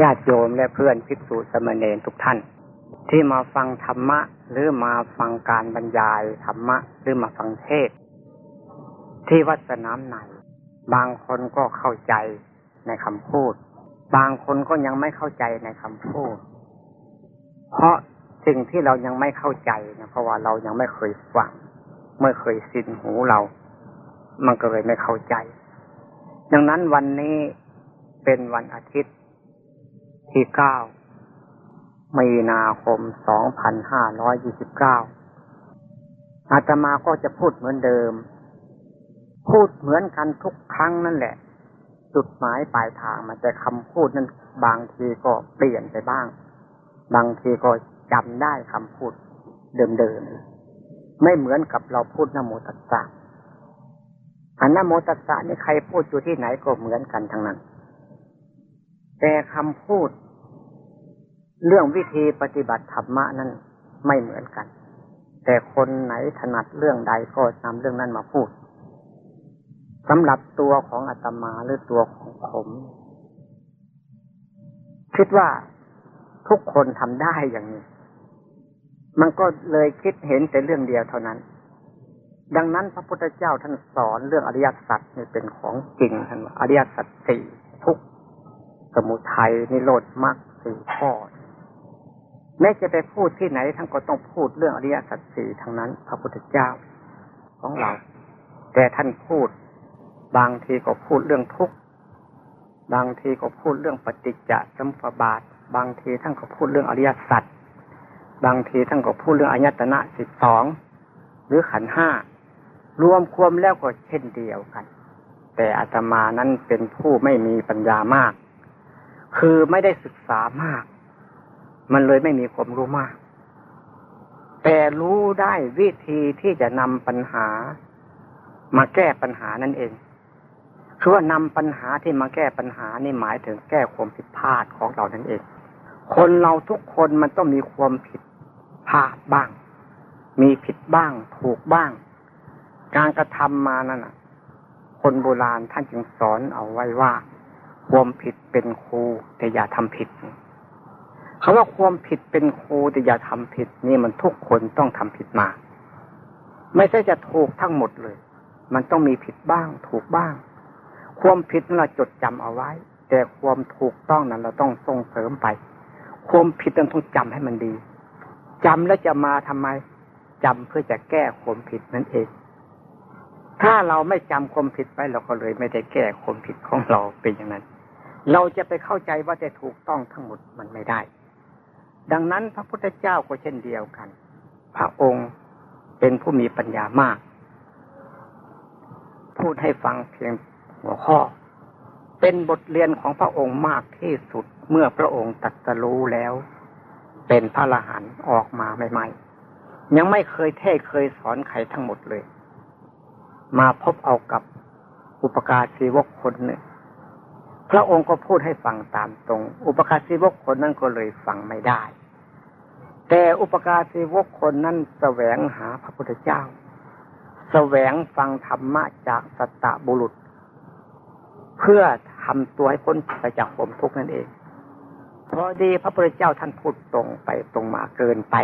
ญาติโยมและเพื่อนภิกษุสมณเณรทุกท่าน ที่มาฟังธรรมะ หรือมาฟังการบรรยายธรรมะ หรือมาฟังเทศ ที่วัดสนามไหน บางคนก็เข้าใจในคำพูด บางคนก็ยังไม่เข้าใจในคำพูด เพราะสิ่งที่เรายังไม่เข้าใจนะเพราะว่าเรายังไม่เคยฟังไม่เคยสินหูเรา มันก็เลยไม่เข้าใจ ดังนั้นวันนี้เป็นวันอาทิตย์ ที่เก้ามีนาคมสองพันห้าร้อยยี่สิบเก้าอาตมาก็จะพูดเหมือนเดิม พูดเหมือนกันทุกครั้งนั่นแหละ จุดหมายปลายทางมันแต่คำพูดนั้นบางทีก็เปลี่ยนไปบ้าง บางทีก็จำได้คำพูดเดิมๆ ไม่เหมือนกับเราพูดนโมตัสสะอันนโมตัสสะนี่ใครพูดอยู่ที่ไหนก็เหมือนกันทั้งนั้น แต่คำพูด เรื่องวิธีปฏิบัติธรรมะนั้นไม่เหมือนกัน แต่คนไหนถนัดเรื่องใดก็นำเรื่องนั้นมาพูดสำหรับตัวของอาตมาหรือตัวของผมคิดว่าทุกคนทำได้อย่างนี้ มันก็เลยคิดเห็นแต่เรื่องเดียวเท่านั้น ดังนั้นพระพุทธเจ้าท่านสอนเรื่องอริยสัจนี่เป็นของจริงท่านอริยสัจสี่ทุกสมุทัยนิโรธมรรคสี่ข้อ แม้จะไปพูดที่ไหนท่านก็ต้องพูดเรื่องอริยสัจสี่ทั้งนั้น พระพุทธเจ้าของเรา แต่ท่านพูด บางทีก็พูดเรื่องทุกข์บางทีก็พูดเรื่องปฏิจจสมุปบาท บางทีท่านก็พูดเรื่องอริยสัจบางทีท่านก็พูดเรื่องอายตนะสิบสองหรือขันห้ารวมความแล้วก็เช่นเดียวกัน แต่อาตมานั้นเป็นผู้ไม่มีปัญญามาก คือไม่ได้ศึกษามาก มันเลยไม่มีความรู้มาก แต่รู้ได้วิธีที่จะนำปัญหา มาแก้ปัญหานั่นเองคือว่านำปัญหาที่มาแก้ปัญหานี่หมายถึงแก้ความผิดพลาดของเรานั่นเอง คนเราทุกคนมันต้องมีความผิดพลาดบ้าง มีผิดบ้าง ถูกบ้าง การกระทำมานั่นคนโบราณท่านจึงสอนเอาไว้ว่า ความผิดเป็นครูแต่อย่าทำผิด คาว่าความผิดเป็นครูแต่อย่าทำผิด นี่มันทุกคนต้องทำผิดมา ไม่ใช่จะถูกทั้งหมดเลย มันต้องมีผิดบ้าง ถูกบ้าง ความผิดนั้นเราจดจำเอาไว้ แต่ความถูกต้องนั้นเราต้องส่งเสริมไป ความผิดนั้นต้องจำให้มันดีจำแล้วจะมาทำไมจำเพื่อจะแก้ความผิดนั่นเอง ถ้าเราไม่จำความผิดไปเราก็เลย ไม่ได้แก้ความผิดของเราเป็นอย่างนั้น เราจะไปเข้าใจว่าจะถูกต้องทั้งหมดมันไม่ได้ ดังนั้นพระพุทธเจ้าก็เช่นเดียวกัน พระองค์เป็นผู้มีปัญญามาก พูดให้ฟังเพียงหัวข้อ เป็นบทเรียนของพระองค์มากที่สุดเมื่อพระองค์ตัดสรู้แล้ว เป็นพระละหันออกมาใหม่ๆ ยังไม่เคยเทศเคยสอนใครทั้งหมดเลย มาพบเอากับอุปการศีวกคนหนึ่ง พระองค์ก็พูดให้ฟังตามตรง อุปการศีวกคนนั้นก็เลยฟังไม่ได้ แต่อุปการศีวกคนนั้นแสวงหาพระพุทธเจ้า แสวงฟังธรรมะจากสัตตบุรุษ เพื่อทำตัวให้พ้นไปจากผมทุกนั่นเองพอดีพระพุทธเจ้าท่านพูดตรงไปตรงมาเกินไป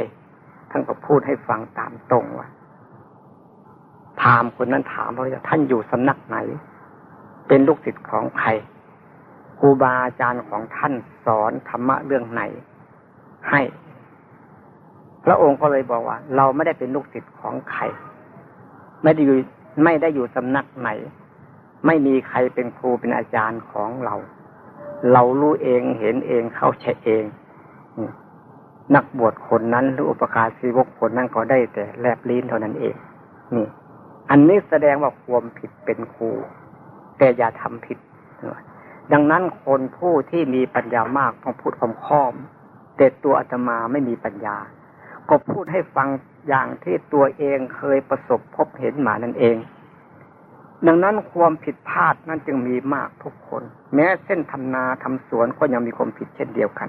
ท่านก็พูดให้ฟังตามตรงว่าถามคนนั้นถามว่าท่านอยู่สำนักไหน เป็นลูกศิษย์ของใคร ครูบาอาจารย์ของท่านสอนธรรมะเรื่องไหน ให้ พระองค์ก็เลยบอกว่า เราไม่ได้เป็นลูกศิษย์ของใคร ไม่ได้อยู่ไม่ได้อยู่สำนักไหน ไม่มีใครเป็นครูเป็นอาจารย์ของเรา เรารู้เองเห็นเองเข้าใจเองนักบวชคนนั้นหรืออุปการศีวกคนนั้นก็ได้แต่แลบลิ้นเท่านั้นเอง นี่ อันนี้แสดงว่าความผิดเป็นครู แต่อย่าทำผิด ดังนั้นคนผู้ที่มีปัญญามากต้องพูดความค้อมแต่ตัวอาตมาไม่มีปัญญา ก็พูดให้ฟังอย่างที่ตัวเองเคยประสบพบเห็นมานั่นเอง ดังนั้นความผิดพลาดนั้นจึงมีมากทุกคน แม้เส้นทำนาทำสวนก็ยังมีความผิดเช่นเดียวกัน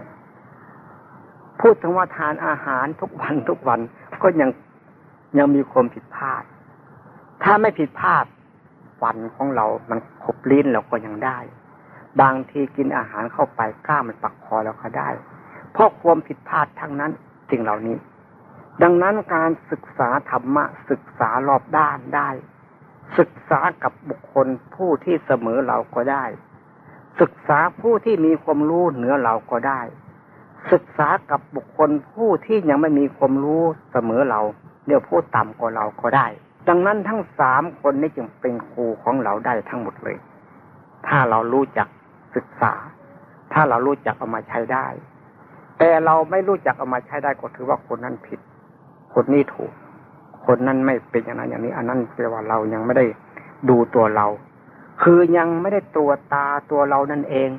พูดถึงว่าทานอาหารทุกวันทุกวันก็ยังยังมีความผิดพลาด ถ้าไม่ผิดพลาดฟันของเรา มันขบลิ้นเราก็ยังได้ บางทีกินอาหารเข้าไปกล้ามันปักคอแล้วก็ได้ เพราะความผิดพลาดทั้งนั้นสิ่งเหล่านี้ ดังนั้นการศึกษาธรรมะศึกษารอบด้านได้ ศึกษากับบุคคลผู้ที่เสมอเราก็ได้ ศึกษาผู้ที่มีความรู้เหนือเราก็ได้ ศึกษากับบุคคลผู้ที่ยังไม่มีความรู้เสมอเราเดี๋ยวผู้ต่ำกว่าเราก็ได้ ดังนั้นทั้งสามคนนี้จึงเป็นครูของเราได้ทั้งหมดเลย ถ้าเรารู้จัก ศึกษา ถ้าเรารู้จักเอามาใช้ได้ แต่เราไม่รู้จักเอามาใช้ได้ก็ถือว่าคนนั้นผิด คนนี้ถูก คนนั้นไม่เป็นอย่างนั้นอย่างนี้ อันนั้นแปลว่าเรายังไม่ได้ดูตัวเรา คือยังไม่ได้ตัวตาตัวเรานั่นเอง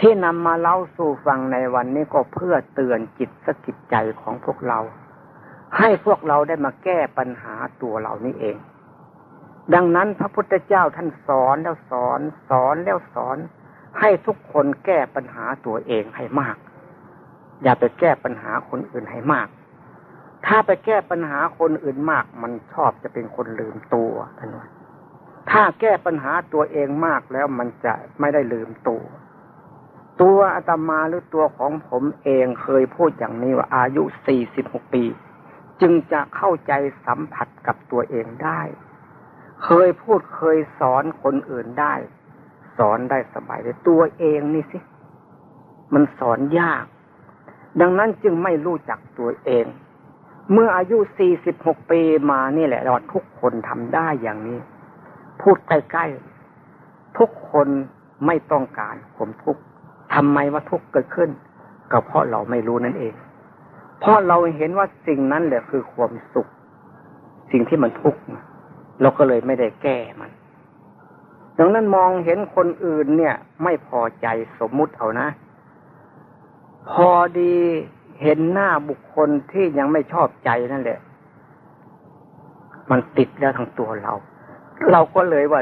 ที่นำมาเล่าสู่ฟังในวันนี้ก็เพื่อเตือนจิตสกิจใจของพวกเรา ให้พวกเราได้มาแก้ปัญหาตัวเรานี่เอง ดังนั้นพระพุทธเจ้าท่านสอนแล้วสอนสอนแล้วสอน ให้ทุกคนแก้ปัญหาตัวเองให้มาก อย่าไปแก้ปัญหาคนอื่นให้มาก ถ้าไปแก้ปัญหาคนอื่นมาก มันชอบจะเป็นคนลืมตัวท่านว่าถ้าแก้ปัญหาตัวเองมากแล้วมันจะไม่ได้ลืมตัว ตัวอาตมาหรือตัวของผมเองเคยพูดอย่างนี้ว่าอายุสี่สิบหกปี จึงจะเข้าใจสัมผัสกับตัวเองได้ เคยพูดเคยสอนคนอื่นได้ สอนได้สบายแต่ตัวเองนี่สิ มันสอนยาก ดังนั้นจึงไม่รู้จักตัวเอง เมื่ออายุสี่สิบหกปีมานี่แหละเราทุกคนทำได้อย่างนี้ พูดใกล้ๆทุกคนไม่ต้องการผมทุกข์ทำไมว่าทุกข์เกิดขึ้น ก็เพราะเราไม่รู้นั่นเอง เพราะเราเห็นว่าสิ่งนั้นแหละคือความสุข สิ่งที่มันทุกข์ เราก็เลยไม่ได้แก้มัน ดังนั้นมองเห็นคนอื่นเนี่ย ไม่พอใจสมมุติเอานะ พอดีเห็นหน้าบุคคลที่ยังไม่ชอบใจนั่นแหละ มันติดแล้วทั้งตัวเรา เราก็เลยว่า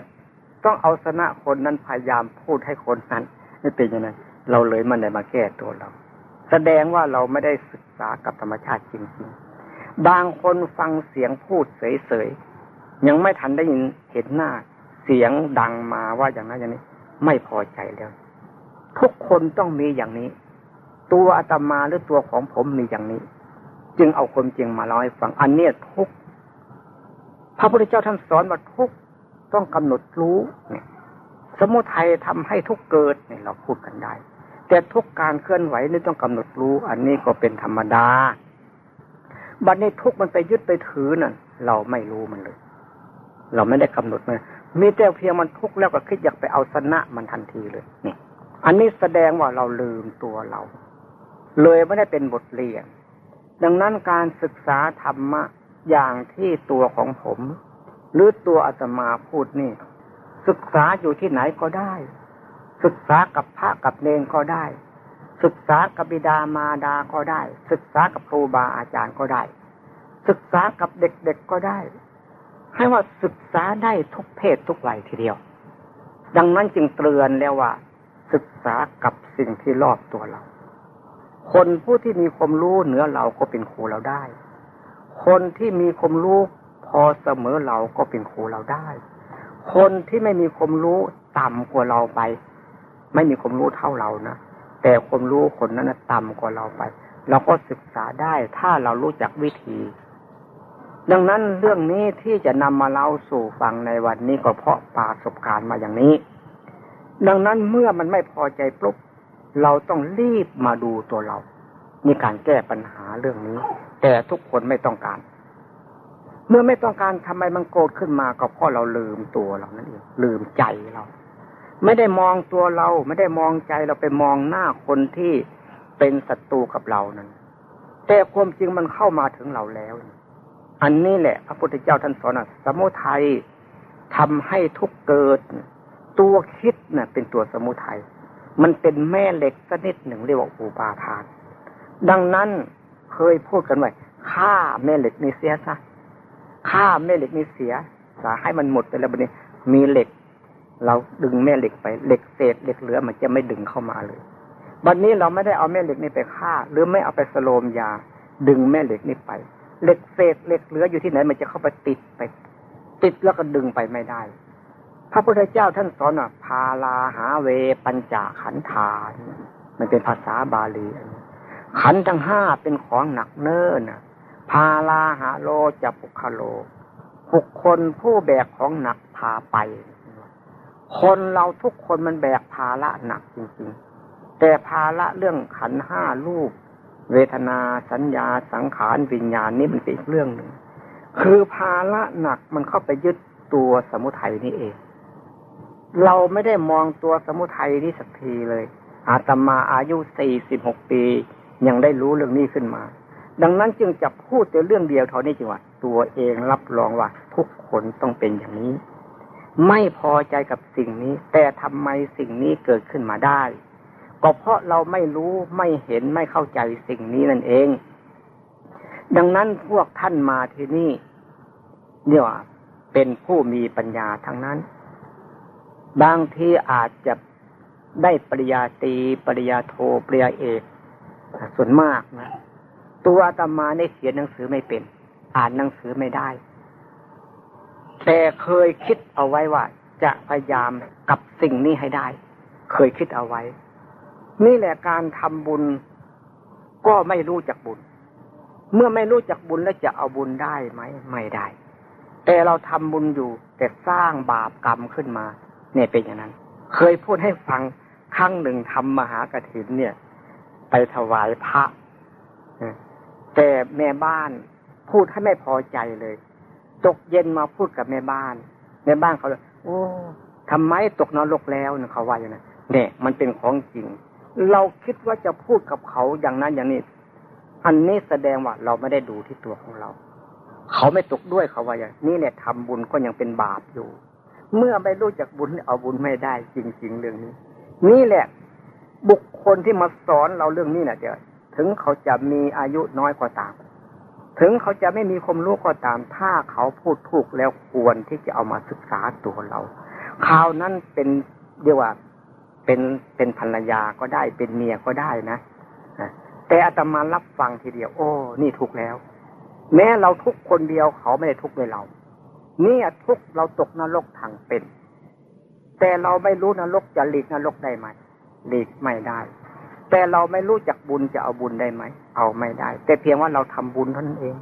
ต้องเอาชนะคนนั้นพยายามพูดให้คนนั้นไม่เป็นอย่างนั้นเราเลยมันได้มาแก้ตัวเรา แสดงว่าเราไม่ได้ศึกษากับธรรมชาติจริงๆ บางคนฟังเสียงพูดเสยๆ ยังไม่ทันได้ยินเห็นหน้า เสียงดังมาว่าอย่างนั้นอย่างนี้ ไม่พอใจแล้ว ทุกคนต้องมีอย่างนี้ ตัวอาตมาหรือตัวของผมมีอย่างนี้ จึงเอาความจริงมาเล่าให้ฟังอันนี้ทุกพระพุทธเจ้าท่านสอนว่าทุกต้องกำหนดรู้เนี่ยสมุทัยทำให้ทุกเกิดเนี่ยเราพูดกันได้ แต่ทุกการเคลื่อนไหวนี่ต้องกำหนดรู้ อันนี้ก็เป็นธรรมดาบัดนี้ทุกมันไปยึดไปถือนั่นเราไม่รู้มันเลย เราไม่ได้กำหนดมันมีแต่เพียงมันทุกข์แล้วก็คิดอยากไปเอาชนะมันทันทีเลยนี่อันนี้แสดงว่าเราลืมตัวเรา เลยไม่ได้เป็นบทเรียน ดังนั้นการศึกษาธรรมะอย่างที่ตัวของผม หรือตัวอาตมาพูดนี่ ศึกษาอยู่ที่ไหนก็ได้ ศึกษากับพระกับเนงก็ได้ ศึกษากับบิดามารดาก็ได้ ศึกษากับครูบาอาจารย์ก็ได้ ศึกษากับเด็กๆก็ได้ ให้ว่าศึกษาได้ทุกเพศทุกวัยทีเดียว ดังนั้นจึงเตือนแล้วว่า ศึกษากับสิ่งที่รอบตัวเรา คนผู้ที่มีความรู้เหนือเราก็เป็นครูเราได้ คนที่มีความรู้พอเสมอเราก็เป็นครูเราได้ คนที่ไม่มีความรู้ต่ำกว่าเราไป ไม่มีความรู้เท่าเรานะแต่ความรู้คนนั้นต่ำกว่าเราไป เราก็ศึกษาได้ถ้าเรารู้จักวิธี ดังนั้นเรื่องนี้ที่จะนำมาเล่าสู่ฟังในวันนี้ก็เพราะประสบการณ์มาอย่างนี้ ดังนั้นเมื่อมันไม่พอใจปุ๊บเราต้องรีบมาดูตัวเรา มีการแก้ปัญหาเรื่องนี้ แต่ทุกคนไม่ต้องการ เมื่อไม่ต้องการทำไมมันโกรธขึ้นมาก็เพราะเราลืมตัวเรานั่นเองลืมใจเรา ไม่ได้มองตัวเรา ไม่ได้มองใจเราไปมองหน้าคนที่เป็นศัตรูกับเรานั้น แต่ความจริงมันเข้ามาถึงเราแล้ว อันนี้แหละ พระพุทธเจ้าท่านสอนสมุทัยทำให้ทุกเกิด ตัวคิดเนะ่ะ เป็นตัวสมุทัยมันเป็นแม่เหล็กสนิดหนึ่งเรียกว่าอุปาทาน ดังนั้นเคยพูดกันไว้ฆ่าแม่เหล็กนี้เสียซะฆ่าแม่เหล็กนี้เสียสาให้มันหมดไปแล้วบัดนี้ มีเหล็ก เราดึงแม่เหล็กไปเหล็กเศษเหล็กเหลือมันจะไม่ดึงเข้ามาเลยบัดนนี้เราไม่ได้เอาแม่เหล็กนี้ไปฆ่า หรือไม่เอาไปสโลมยา ดึงแม่เหล็กนี้ไป เหล็กเศษเหล็กเหลืออยู่ที่ไหนมันจะเข้าไปติดไป ติดแล้วก็ดึงไปไม่ได้ พระพุทธเจ้าท่านสอนว่าพาลาหาเวปัญจขันธานมันเป็นภาษาบาลีขันทั้งห้าเป็นของหนักเนิ่นพาลาหาโลจะปุคโลบุคคลผู้แบกของหนักพาไป คนเราทุกคนมันแบกภาระหนักจริงๆ แต่ภาระเรื่องขันห้าลูก เวทนาสัญญาสังขารวิญญาณนี่มันเป็นเรื่องหนึ่งคือภาระหนักมันเข้าไปยึดตัวสมุทัยนี่เอง เราไม่ได้มองตัวสมุทัยนี่สักทีเลย อาตมาอายุสี่สิบหกปียังได้รู้เรื่องนี้ขึ้นมา ดังนั้นจึงจะพูดแต่เรื่องเดียวเท่านี้จังหวะตัวเองรับรองว่าทุกคนต้องเป็นอย่างนี้ ไม่พอใจกับสิ่งนี้ แต่ทำไมสิ่งนี้เกิดขึ้นมาได้ ก็เพราะเราไม่รู้ไม่เห็นไม่เข้าใจสิ่งนี้นั่นเอง ดังนั้นพวกท่านมาที่นี่เนี่ยเป็นผู้มีปัญญาทั้งนั้น บางทีอาจจะได้ปริญญาตีปริญญาโทปริญญาเอกส่วนมากนะตัวอาตมาในเขียนหนังสือไม่เป็น อ่านหนังสือไม่ได้ แต่เคยคิดเอาไว้ว่า จะพยายามกับสิ่งนี้ให้ได้ เคยคิดเอาไว้ นี่แหละการทำบุญ ก็ไม่รู้จักบุญ เมื่อไม่รู้จักบุญแล้วจะเอาบุญได้ไหมไม่ได้ แต่เราทำบุญอยู่ แต่สร้างบาปกรรมขึ้นมา เนี่ยเป็นอย่างนั้น เคยพูดให้ฟังครั้งหนึ่งทำมหากถินเนี่ย ไปถวายพระแต่แม่บ้านพูดให้ไม่พอใจเลย ตกเย็นมาพูดกับแม่บ้านแม่บ้านเขาเลยโอ้ทำไมตกนรกแล้วเนี่ยเขาว่าอย่างนั้นเนี่ยมันเป็นของจริง เราคิดว่าจะพูดกับเขาอย่างนั้นอย่างนี้ อันนี้แสดงว่าเราไม่ได้ดูที่ตัวของเรา เขาไม่ตกด้วยเขาว่าอย่างนี้เนี่ยทำบุญก็ยังเป็นบาปอยู่ เมื่อไม่รู้จักบุญเอาบุญไม่ได้จริง ๆ เรื่องนี้ นี่แหละ บุคคลที่มาสอนเราเรื่องนี้นะเดี๋ยวถึงเขาจะมีอายุน้อยกว่าตามถึงเขาจะไม่มีความรู้ก็ตาม ถ้าเขาพูดถูกแล้วควรที่จะเอามาศึกษาตัวเราข่าวนั้นเป็นเรียกว่า เป็นเป็นภรรยาก็ได้เป็นเมียก็ได้นะแต่อาตมารับฟังทีเดียว โอ้ นี่ถูกแล้ว แม้เราทุกคนเดียวเขาไม่ได้ทุกด้วยเราเนี่ยทุกเราตกนรกทางเป็น แต่เราไม่รู้นรกจะหลีกนรกได้ไหมหลีกไม่ได้ แต่เราไม่รู้จักบุญจะเอาบุญได้ไหมเอาไม่ได้ แต่เพียงว่าเราทำบุญเท่านั้นเอง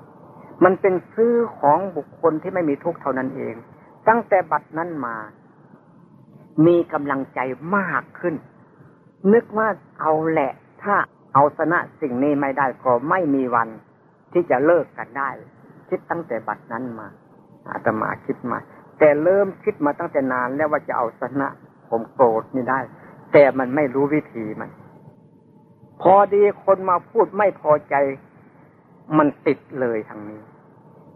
มันเป็นซื้อของบุคคลที่ไม่มีทุกข์เท่านั้นเอง ตั้งแต่บัดนั้นมา มีกำลังใจมากขึ้น นึกว่าเอาแหละ ถ้าเอาชนะสิ่งนี้ไม่ได้ก็ไม่มีวันที่จะเลิกกันได้ คิดตั้งแต่บัดนั้นมาอาตมาคิดมา แต่เริ่มคิดมาตั้งแต่นานแล้วว่าจะเอาชนะผมโกรธนี่ได้ แต่มันไม่รู้วิธีมัน พอดีคนมาพูดไม่พอใจ มันติดเลยทางนี้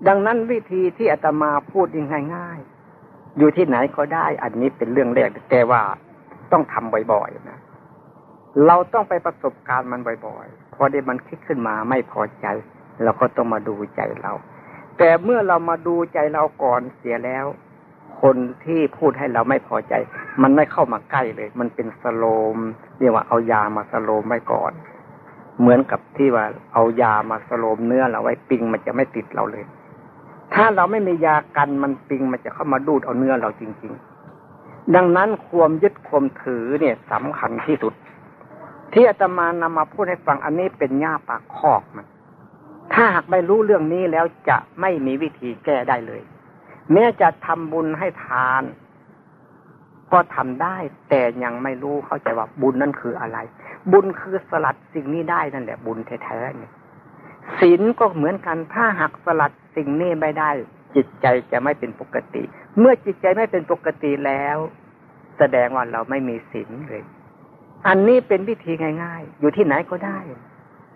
ดังนั้นวิธีที่อาตมาพูดยังง่ายๆ อยู่ที่ไหนก็ได้ อันนี้เป็นเรื่องแรกแต่ว่าต้องทำบ่อยๆนะเราต้องไปประสบการณ์มันบ่อยๆพอได้มันคิดขึ้นมาไม่พอใจ เราก็ต้องมาดูใจเรา แต่เมื่อเรามาดูใจเราก่อนเสียแล้ว คนที่พูดให้เราไม่พอใจ มันไม่เข้ามาใกล้เลย มันเป็นสโลมเรียกว่าเอายามาสโลมไว้ก่อน เหมือนกับที่ว่าเอายามาสโลมเนื้อเราไว้ปิงมันจะไม่ติดเราเลย ถ้าเราไม่มียากันมันปิงมันจะเข้ามาดูดเอาเนื้อเราจริง ๆ ดังนั้นความยึดความถือเนี่ยสำคัญที่สุด ที่อาตมานำมาพูดให้ฟังอันนี้เป็นหญ้าปากคอกมัน ถ้าหากไม่รู้เรื่องนี้แล้วจะไม่มีวิธีแก้ได้เลย แม้จะทำบุญให้ทาน ก็ทำได้ แต่ยังไม่รู้เข้าใจว่าบุญนั่นคืออะไร บุญคือสลัดสิ่งนี้ได้นั่นแหละบุญแท้ๆเนี่ย ศีลก็เหมือนกันถ้าหากสลัดสิ่งนี้ไม่ได้ จิตใจจะไม่เป็นปกติ เมื่อจิตใจไม่เป็นปกติแล้ว แสดงว่าเราไม่มีศีลเลย อันนี้เป็นวิธีง่าย ๆ อยู่ที่ไหนก็ได้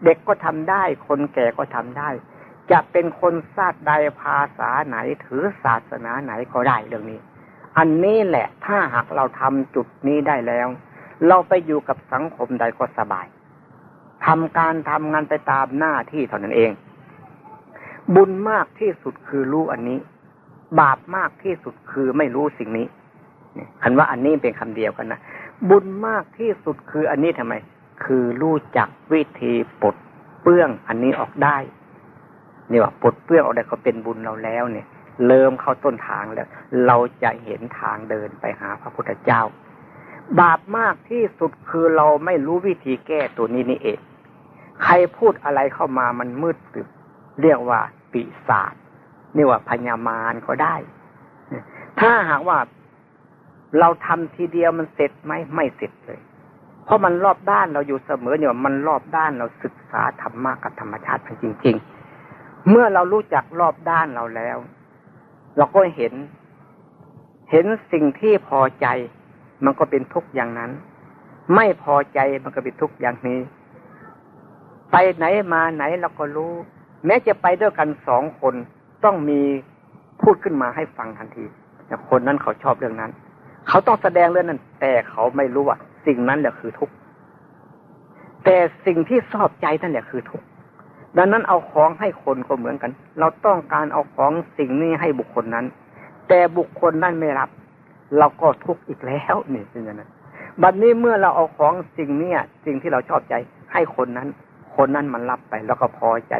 เด็กก็ทำได้ คนแก่ก็ทำได้ จะเป็นคนชาติใดภาษาไหนถือศาสนาไหนก็ได้เรื่องนี้ อันนี้แหละถ้าหากเราทำจุดนี้ได้แล้ว เราไปอยู่กับสังคมใดก็สบาย ทำการทำงานไปตามหน้าที่เท่านั้นเอง บุญมากที่สุดคือรู้อันนี้ บาปมากที่สุดคือไม่รู้สิ่งนี้คันว่าอันนี้เป็นคำเดียวกันนะบุญมากที่สุดคืออันนี้ทำไม คือรู้จักวิธีปลดเปื้องอันนี้ออกได้นี่ว่าปลดเปื้องออกได้ก็เป็นบุญเราแล้วเนี่ย เริ่มเข้าต้นทางแล้ว เราจะเห็นทางเดินไปหาพระพุทธเจ้า บาปมากที่สุดคือเราไม่รู้วิธีแก้ตัวนี้นี่เอง ใครพูดอะไรเข้ามามันมืดตึบเรียกว่าปีศาจนี่ว่าพญามารก็ได้ ถ้าหากว่าเราทำทีเดียวมันเสร็จไหมไม่เสร็จเลย เพราะมันรอบด้านเราอยู่เสมอเนี่ยมันรอบด้านเราศึกษาธรรมะกับธรรมชาติจริง ๆ เมื่อเรารู้จักรอบด้านเราแล้ว เราก็เห็น เห็นสิ่งที่พอใจ มันก็เป็นทุกข์อย่างนั้น ไม่พอใจมันก็เป็นทุกข์อย่างนี้ ไปไหนมาไหนเราก็รู้ แม้จะไปด้วยกันสองคนต้องมีพูดขึ้นมาให้ฟังทันทีคนนั้นเขาชอบเรื่องนั้น เขาต้องแสดงเรื่องนั้น แต่เขาไม่รู้ว่า สิ่งนั้นแหละคือทุกข์แต่สิ่งที่ชอบใจนั่นแหละคือทุกข์ดังนั้นเอาของให้คนก็เหมือนกัน เราต้องการเอาของสิ่งนี้ให้บุคคลนั้น แต่บุคคลนั้นไม่รับ เราก็ทุกข์อีกแล้วนี่เป็นอย่างนั้นบัดนนี้เมื่อเราเอาของสิ่งเนี้ยสิ่งที่เราชอบใจให้คนนั้น คนนั้นมันรับไปแล้วก็พอใจ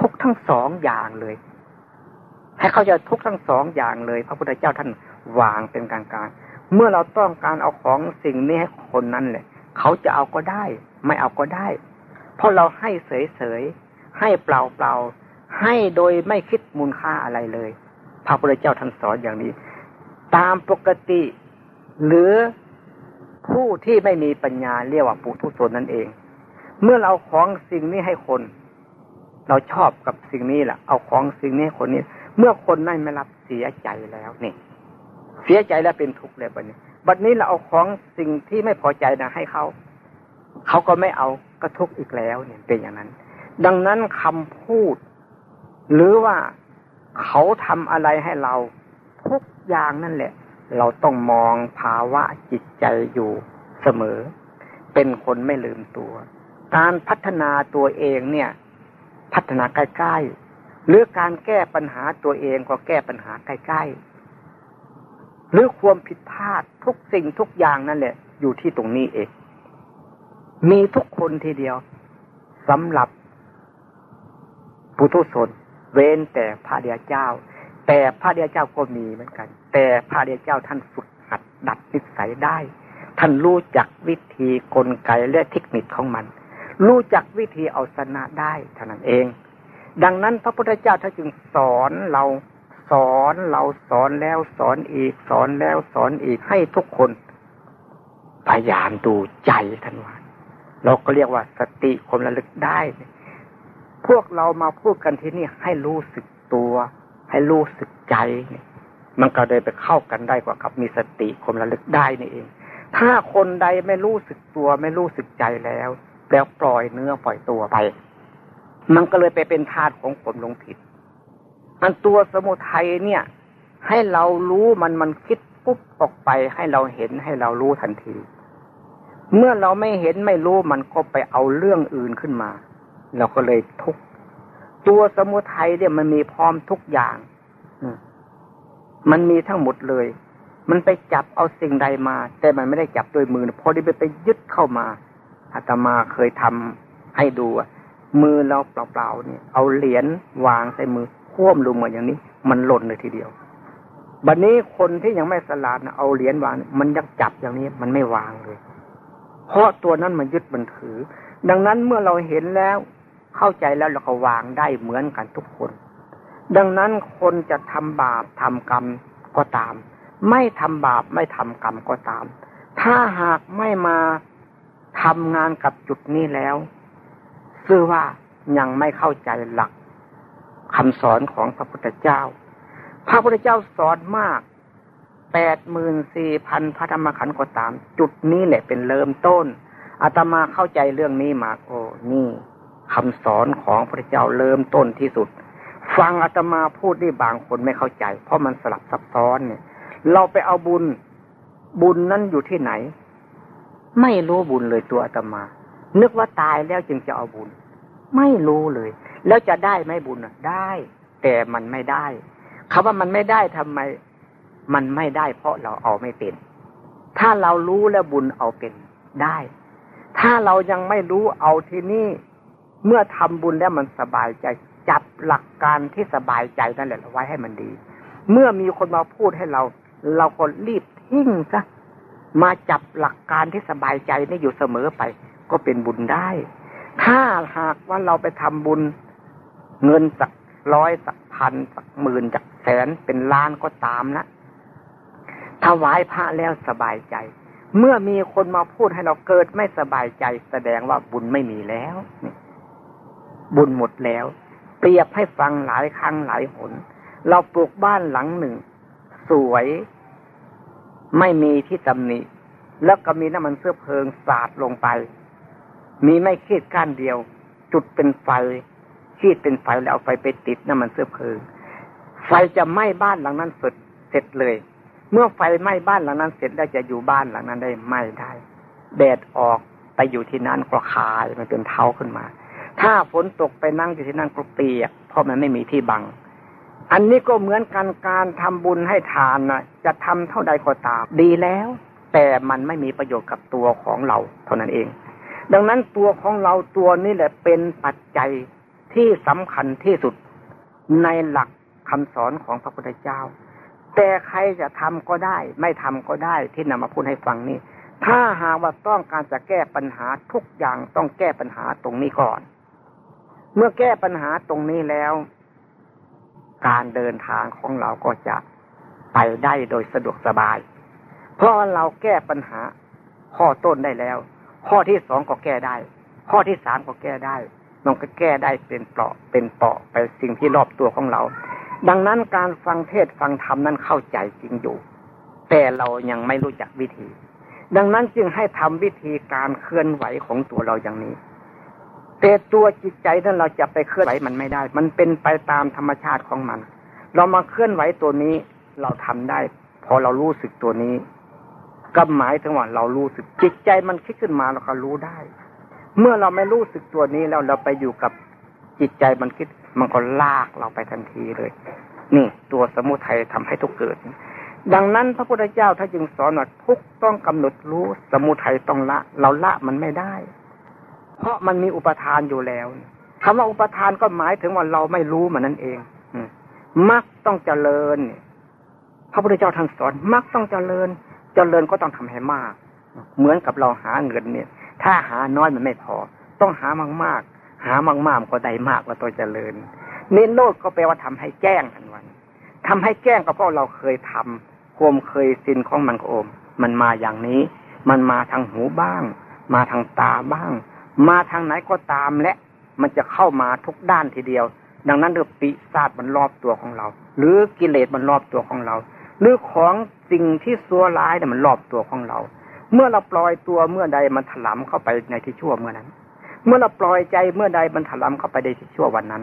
ทุกทั้งสองอย่างเลย ให้เขาจะทุกทั้งสองอย่างเลย พระพุทธเจ้าท่านวางเป็นกลางการเมื่อเราต้องการเอาของสิ่งนี้ให้คนนั้นเลยเขาจะเอาก็ได้ ไม่เอาก็ได้ เพราะเราให้เฉยๆให้เปล่าๆให้โดยไม่คิดมูลค่าอะไรเลย พระพุทธเจ้าท่านสอนอย่างนี้ ตามปกติ หรือผู้ที่ไม่มีปัญญาเรียกว่าปุถุชนนั่นเอง เมื่อเราของสิ่งนี้ให้คน เราชอบกับสิ่งนี้แหละเอาของสิ่งนี้คนนี้ เมื่อคนนั้นไม่รับเสียใจแล้วนี่ เสียใจแล้วเป็นทุกข์เลยบัดนี้บัดนี้เราเอาของสิ่งที่ไม่พอใจนะให้เขาเขาก็ไม่เอาก็ทุกข์อีกแล้วเนี่ยเป็นอย่างนั้น ดังนั้นคำพูด หรือว่าเขาทำอะไรให้เราทุกอย่างนั่นแหละ เราต้องมองภาวะจิตใจอยู่เสมอ เป็นคนไม่ลืมตัว การพัฒนาตัวเองเนี่ย พัฒนาใกล้ๆหรือการแก้ปัญหาตัวเองก็แก้ปัญหาใกล้ๆหรือความผิดพลาดทุกสิ่งทุกอย่างนั่นแหละ อยู่ที่ตรงนี้เอง มีทุกคนทีเดียวสำหรับปุถุชนเว้นแต่พระเดียเจ้า แต่พระเดียเจ้าก็มีเหมือนกัน แต่พระเดียเจ้าท่านฝึกหัดดัดนิสัยได้ ท่านรู้จักวิธีกลไกและเทคนิคของมัน รู้จักวิธีเอาชนะได้เท่านั้นเอง ดังนั้นพระพุทธเจ้าท่านจึงสอนเราสอนเราสอนแล้วสอนอีกสอนแล้วสอนอีกให้ทุกคนพยายามดูใจท่านว่าเราก็เรียกว่าสติความระลึกได้ พวกเรามาพูดกันที่นี่ให้รู้สึกตัว ให้รู้สึกใจมันก็เลยไปเข้ากันได้กว่ากับมีสติความระลึกได้นี่เอง ถ้าคนใดไม่รู้สึกตัวไม่รู้สึกใจแล้ว แล้วปล่อยเนื้อปล่อยตัวไป มันก็เลยไปเป็นธาตุของผมลงผิด อันตัวสมุทัยเนี่ย ให้เรารู้มันมันคิดปุ๊บออกไปให้เราเห็นให้เรารู้ทันที เมื่อเราไม่เห็นไม่รู้มันก็ไปเอาเรื่องอื่นขึ้นมา เราก็เลยทุกตัวสมุทัยเนี่ยมันมีพร้อมทุกอย่างมันมีทั้งหมดเลย มันไปจับเอาสิ่งใดมา แต่มันไม่ได้จับด้วยมือพอดีไปไปยึดเข้ามา อาตมาเคยทำให้ดูมือเราเปล่าๆเนี่ย เอาเหรียญวางใส่มือคว่ำลงมาอย่างนี้ มันหล่นเลยทีเดียวบัดนนี้คนที่ยังไม่สลาดนะเอาเหรียญวาง มันยังจับอย่างนี้ มันไม่วางเลย เพราะตัวนั้นมันยึดมันถือ ดังนั้นเมื่อเราเห็นแล้ว เข้าใจแล้วเราก็วางได้เหมือนกันทุกคน ดังนั้นคนจะทำบาปทำกรรมก็ตาม ไม่ทำบาปไม่ทำกรรมก็ตาม ถ้าหากไม่มา ทำงานกับจุดนี้แล้วคือว่ายังไม่เข้าใจหลักคำสอนของพระพุทธเจ้า พระพุทธเจ้าสอนมากแปดหมื่นสี่พันพระธรรมขันธ์ก็ตาม จุดนี้แหละเป็นเริ่มต้นอาตมาเข้าใจเรื่องนี้มาโอ้นี่คำสอนของพระเจ้าเริ่มต้นที่สุด ฟังอาตมาพูดได้บางคนไม่เข้าใจ เพราะมันสลับซับซ้อนเนี่ย เราไปเอาบุญบุญนั้นอยู่ที่ไหน ไม่รู้บุญเลยตัวอาตมา นึกว่าตายแล้วจึงจะเอาบุญ ไม่รู้เลย แล้วจะได้ไหมบุญอะได้ แต่มันไม่ได้คาว่ามันไม่ได้ทำไม มันไม่ได้ เพราะเราเอาไม่เป็น ถ้าเรารู้แล้วบุญเอาเป็นได้ ถ้าเรายังไม่รู้เอาที่นี่ เมื่อทำบุญแล้วมันสบายใจ จับหลักการที่สบายใจนั่นแหละไว้ให้มันดี เมื่อมีคนมาพูดให้เรา เราก็รีบทิ้งซะ มาจับหลักการที่สบายใจนี่อยู่เสมอไป ก็เป็นบุญได้ ถ้าหากว่าเราไปทำบุญเงินสักร้อยสักพันสักหมื่นสักแสนเป็นล้านก็ตามนะถวายพระแล้วสบายใจ เมื่อมีคนมาพูดให้เราเกิดไม่สบายใจ แสดงว่าบุญไม่มีแล้วบุญหมดแล้ว เปรียบให้ฟังหลายครั้งหลายหน เราปลูกบ้านหลังหนึ่ง สวย ไม่มีที่ตำหนิแล้วก็มีน้ำมันเสื้อเพลิงสาดลงไป มีไม่ขีดก้านเดียว จุดเป็นไฟขีดเป็นไฟแล้วเอาไฟไปติดน้ำมันเสื้อเพลิง ไฟจะไหม้บ้านหลังนั้นสุดเสร็จเลย เมื่อไฟไหม้บ้านหลังนั้นเสร็จแล้วจะอยู่บ้านหลังนั้นได้ไม่ได้แดดออกไปอยู่ที่นั่นก็คายมันเป็นเท้าขึ้นมา ถ้าฝนตกไปนั่งอยู่ที่นั่นก็เปียกเพราะมันไม่มีที่บัง อันนี้ก็เหมือนกันการทำบุญให้ทานนะจะทำเท่าใดก็ตาม ดีแล้ว แต่มันไม่มีประโยชน์กับตัวของเรา เท่านั้นเอง ดังนั้นตัวของเราตัวนี้แหละเป็นปัจจัยที่สำคัญที่สุดในหลักคำสอนของพระพุทธเจ้า แต่ใครจะทำก็ได้ ไม่ทำก็ได้ที่นำมาพูดให้ฟังนี่ถ้าหากว่าต้องการจะแก้ปัญหาทุกอย่างต้องแก้ปัญหาตรงนี้ก่อน เมื่อแก้ปัญหาตรงนี้แล้ว การเดินทางของเราก็จะไปได้โดยสะดวกสบาย เพราะเราแก้ปัญหาข้อต้นได้แล้ว ข้อที่สองก็แก้ได้ ข้อที่สามก็แก้ได้มันก็แก้ได้เป็นเปราะเป็นเปราะไปสิ่งที่รอบตัวของเรา ดังนั้นการฟังเทศฟังธรรมนั้นเข้าใจจริงอยู่ แต่เรายังไม่รู้จักวิธี ดังนั้นจึงให้ทำวิธีการเคลื่อนไหวของตัวเราอย่างนี้ แต่ตัวจิตใจนั้นเราจะไปเคลื่อนไหวมันไม่ได้ มันเป็นไปตามธรรมชาติของมัน เรามาเคลื่อนไหวตัวนี้เราทำได้ พอเรารู้สึกตัวนี้ก็หมายถึงว่าเรารู้สึกจิตใจมันคิดขึ้นมาเราก็รู้ได้ เมื่อเราไม่รู้สึกตัวนี้แล้วเราไปอยู่กับจิตใจมันคิดมันก็ลากเราไปทันทีเลย นี่ตัวสมุทัยทำให้ทุกเกิด ดังนั้นพระพุทธเจ้าถ้าจึงสอนว่าทุกต้องกำหนดรู้สมุทัยต้องละ เราละมันไม่ได้ เพราะมันมีอุปทานอยู่แล้วคำว่าอุปทานก็หมายถึงว่าเราไม่รู้มันนั่นเองมักต้องเจริญพระพุทธเจ้าท่านสอนมักต้องเจริญ เจริญก็ต้องทำให้มาก เหมือนกับเราหาเงินเนี่ย ถ้าหาน้อยมันไม่พอ ต้องหามากหามากๆก็ได้มากกว่าตัวเจริญเน้นโลดก็แปลว่าทำให้แจ้งอันวันทำให้แจ้งก็เพราะเราเคยทำความเคยสินของมันโอม มันมาอย่างนี้ มันมาทางหูบ้าง มาทางตาบ้าง มาทางไหนก็ตามและ มันจะเข้ามาทุกด้านทีเดียว ดังนั้นเรื่องปิศาจมันรอบตัวของเรา หรือกิเลสมันรอบตัวของเรา หรือของสิ่งที่ซัวร้ายเนี่ยมันรอบตัวของเรา เมื่อเราปล่อยตัวเมื่อใดมันถลำเข้าไปในที่ชั่วเมื่อนั้น เมื่อเราปล่อยใจเมื่อใดมันถลำเข้าไปในที่ชั่ววันนั้น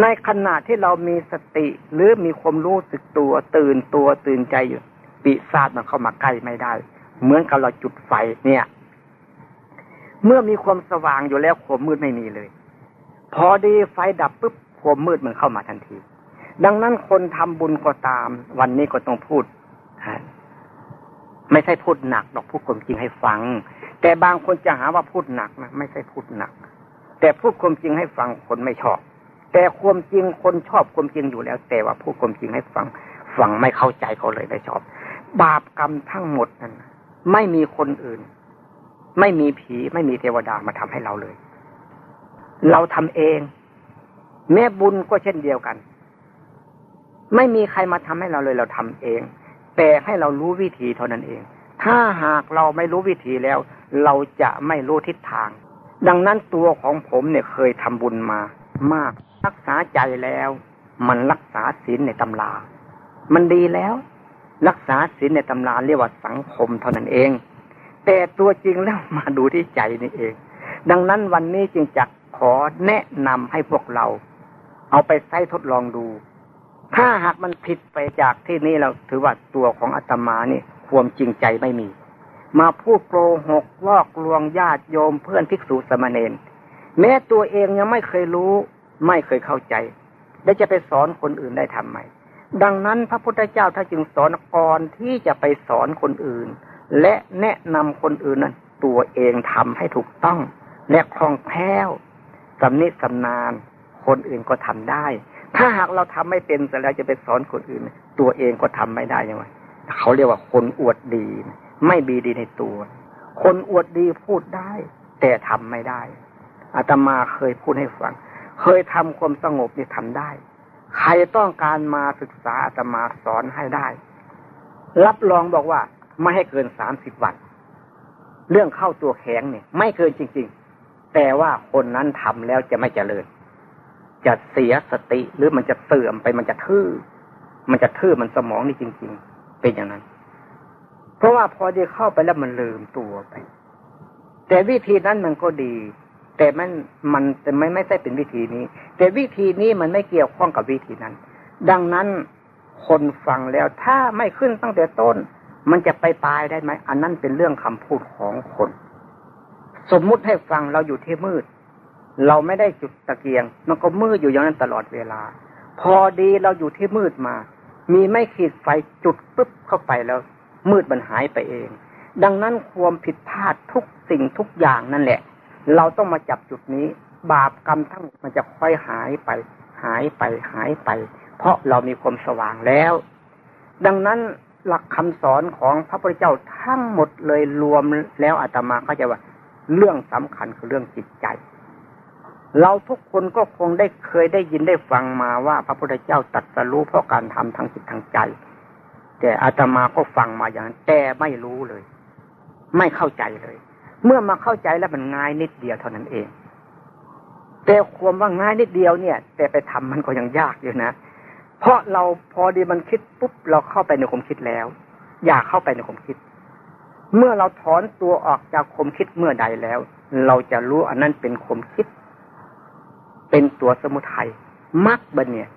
ในขณะที่เรามีสติหรือมีความรู้สึกตัว ตื่นตัวตื่นใจอยู่ปีศาจมันเข้ามาใกล้ไม่ได้ เหมือนกับเราจุดไฟเนี่ย เมื่อมีความสว่างอยู่แล้วความมืดไม่มีเลย พอดีไฟดับปุ๊บความมืดมันเข้ามาทันที ดังนั้นคนทำบุญก็ตาม วันนี้ก็ต้องพูดไม่ใช่พูดหนักหรอกพูดความจริงให้ฟัง แต่บางคนจะหาว่าพูดหนักนะไม่ใช่พูดหนัก แต่พูดความจริงให้ฟังคนไม่ชอบ แต่ความจริงคนชอบความจริงอยู่แล้ว แต่ว่าพูดความจริงให้ฟังฟังไม่เข้าใจเขาเลยได้ชอบ บาปกรรมทั้งหมดนั้นไม่มีคนอื่น ไม่มีผีไม่มีเทวดามาทำให้เราเลย เราทำเอง แม่บุญก็เช่นเดียวกัน ไม่มีใครมาทำให้เราเลยเราทำเอง แต่ให้เรารู้วิธีเท่านั้นเอง ถ้าหากเราไม่รู้วิธีแล้ว เราจะไม่รู้ทิศทาง ดังนั้นตัวของผมเนี่ยเคยทำบุญมามาก รักษาใจแล้ว มันรักษาศีลในตำรา มันดีแล้ว รักษาศีลในตำราเรียกว่าสังคมเท่านั้นเอง แต่ตัวจริงแล้วมาดูที่ใจนี่เอง ดังนั้นวันนี้จึงจะขอแนะนำให้พวกเรา เอาไปใช้ทดลองดู ถ้าหากมันผิดไปจากที่นี้เราถือว่าตัวของอาตมานี่ความจริงใจไม่มี มาพูดโกหกลอกลวงญาติโยมเพื่อนภิกษุสมณเณรแม้ตัวเองยังไม่เคยรู้ ไม่เคยเข้าใจ และจะไปสอนคนอื่นได้ทำไมดังนั้นพระพุทธเจ้าถ้าจึงสอนก่อนที่จะไปสอนคนอื่น และแนะนำคนอื่นนั้นตัวเองทำให้ถูกต้อง และคล่องแคล่วสำนิสำนาน คนอื่นก็ทำได้ ถ้าหากเราทำไม่เป็นแต่แล้วจะไปสอนคนอื่น ตัวเองก็ทำไม่ได้ยังไงเขาเรียกว่าคนอวดดี ไม่บีดีในตัว คนอวดดีพูดได้ แต่ทำไม่ได้อาตมาเคยพูดให้ฟัง เคยทำความสงบนี่ทำได้ ใครต้องการมาศึกษาอาตมาสอนให้ได้ รับรองบอกว่า ไม่ให้เกินสามสิบวัน เรื่องเข้าตัวแข็งเนี่ย ไม่เกินจริง ๆ แต่ว่าคนนั้นทำแล้วจะไม่เจริญ จะเสียสติหรือมันจะเสื่อมไปมันจะทื่อ มันจะทื่อมันสมองนี่จริง ๆ เป็นอย่างนั้น เพราะว่าพอได้เข้าไปแล้วมันลืมตัวไป แต่วิธีนั้นมันก็ดี แต่มันมันแต่ไม่ไม่ใช่เป็นวิธีนี้ แต่วิธีนี้มันไม่เกี่ยวข้องกับวิธีนั้น ดังนั้นคนฟังแล้วถ้าไม่ขึ้นตั้งแต่ต้น มันจะไปตายได้ไหม อันนั้นเป็นเรื่องคำพูดของคน สมมุติให้ฟังเราอยู่ที่มืด เราไม่ได้จุดตะเกียง มันก็มืดอยู่อย่างนั้นตลอดเวลา พอดีเราอยู่ที่มืดมา มีไม่ขีดไฟจุดปุ๊บเข้าไปแล้ว มืดมันหายไปเอง ดังนั้นความผิดพลาดทุกสิ่งทุกอย่างนั่นแหละ เราต้องมาจับจุดนี้ บาปกรรมทั้งมันจะค่อยหายไป หายไปหายไป เพราะเรามีความสว่างแล้ว ดังนั้น หลักคำสอนของพระพุทธเจ้าทั้งหมดเลยรวมแล้วอาตมาก็จว่า เรื่องสำคัญคือเรื่องจิตใจ เราทุกคนก็คงได้เคยได้ยินได้ฟังมาว่า พระพุทธเจ้าตัดสรู้เพราะการทำทางจิตทางใจ แต่อาตมาก็ฟังมาอย่างนั้นแต่ไม่รู้เลย ไม่เข้าใจเลย เมื่อมาเข้าใจแล้วมันง่ายนิดเดียวเท่านั้นเอง แต่ความว่าง่ายนิดเดียวเนี่ย แต่ไปทำมันก็ยังยากอยู่นะ เพราะเราพอดีมันคิดปุ๊บเราเข้าไปในความคิดแล้ว อยากเข้าไปในความคิด เมื่อเราถอนตัวออกจากความคิดเมื่อใดแล้ว เราจะรู้อันนั้นเป็นความคิด เป็นตัวสมุทัยมักบันเนี่ย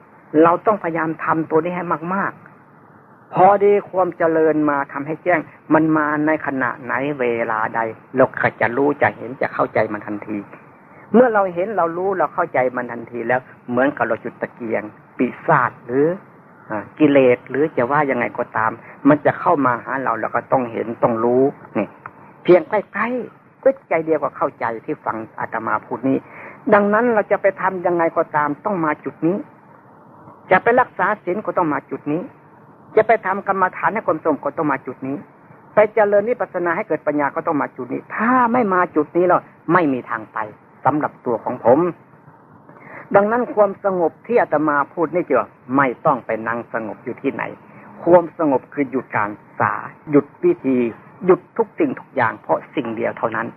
เราต้องพยายามทำตัวนี้ให้มาก ๆ พอดีความเจริญมาทำให้แจ้ง มันมาในขณะไหนเวลาใด เราก็จะรู้จะเห็นจะเข้าใจมันทันที เมื่อเราเห็นเรารู้เราเข้าใจมันทันทีแล้ว เหมือนกับเราจุดตะเกียง ปีศาจหรือกิเลสหรือจะว่ายังไงก็ตาม มันจะเข้ามาหาเราเราก็ต้องเห็นต้องรู้นี่เพียงใกล้ๆก็ใจเดียวก็เข้าใจที่ฟังอาตมาพูดนี้ ดังนั้นเราจะไปทำยังไงก็ตามต้องมาจุดนี้ จะไปรักษาศีลก็ต้องมาจุดนี้ จะไปทำกรรมฐานให้คนสมก็ต้องมาจุดนี้ ไปเจริญนิพพานาให้เกิดปัญญาก็ต้องมาจุดนี้ ถ้าไม่มาจุดนี้แล้วไม่มีทางไปสำหรับตัวของผม ดังนั้นความสงบที่อาตมาพูดนี่เจอไม่ต้องไปนั่งสงบอยู่ที่ไหน ความสงบคือหยุดการสาหยุดวิธีหยุดทุกสิ่งทุกอย่างเพราะสิ่งเดียวเท่านั้น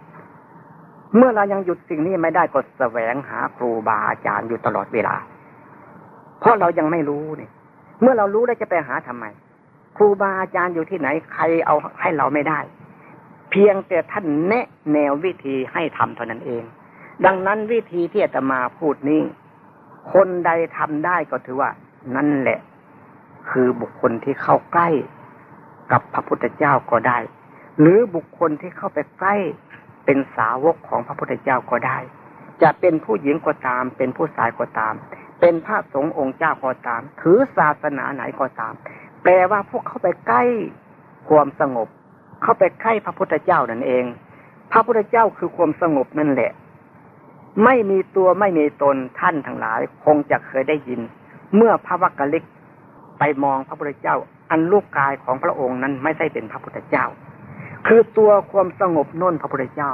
เมื่อเรายังหยุดสิ่งนี้ไม่ได้ก็แสวงหาครูบาอาจารย์อยู่ตลอดเวลา เพราะเรายังไม่รู้เนี่ยเมื่อเรารู้แล้วจะไปหาทำไม ครูบาอาจารย์อยู่ที่ไหน ใครเอาให้เราไม่ได้ เพียงแต่ท่านแนะแนววิธีให้ทำเท่านั้นเอง ดังนั้นวิธีที่อาตมาพูดนี้ คนใดทำได้ก็ถือว่า นั่นแหละ คือบุคคลที่เข้าใกล้กับพระพุทธเจ้าก็ได้ หรือบุคคลที่เข้าไปใกล้เป็นสาวกของพระพุทธเจ้าก็ได้ จะเป็นผู้หญิงก็ตาม เป็นผู้ชายก็ตาม เป็นพระสงฆ์องค์เจ้าก็ตาม ถือศาสนาไหนก็ตาม แปลว่าพวกเข้าไปใกล้ความสงบ เข้าไปใกล้พระพุทธเจ้านั่นเอง พระพุทธเจ้าคือความสงบนั่นแหละ ไม่มีตัวไม่มีตนท่านทั้งหลาย คงจะเคยได้ยิน เมื่อพระวักกะลิกไปมองพระพุทธเจ้า อันลูกกายของพระองค์นั้นไม่ใช่เป็นพระพุทธเจ้า คือตัวความสงบน้นพระพุทธเจ้า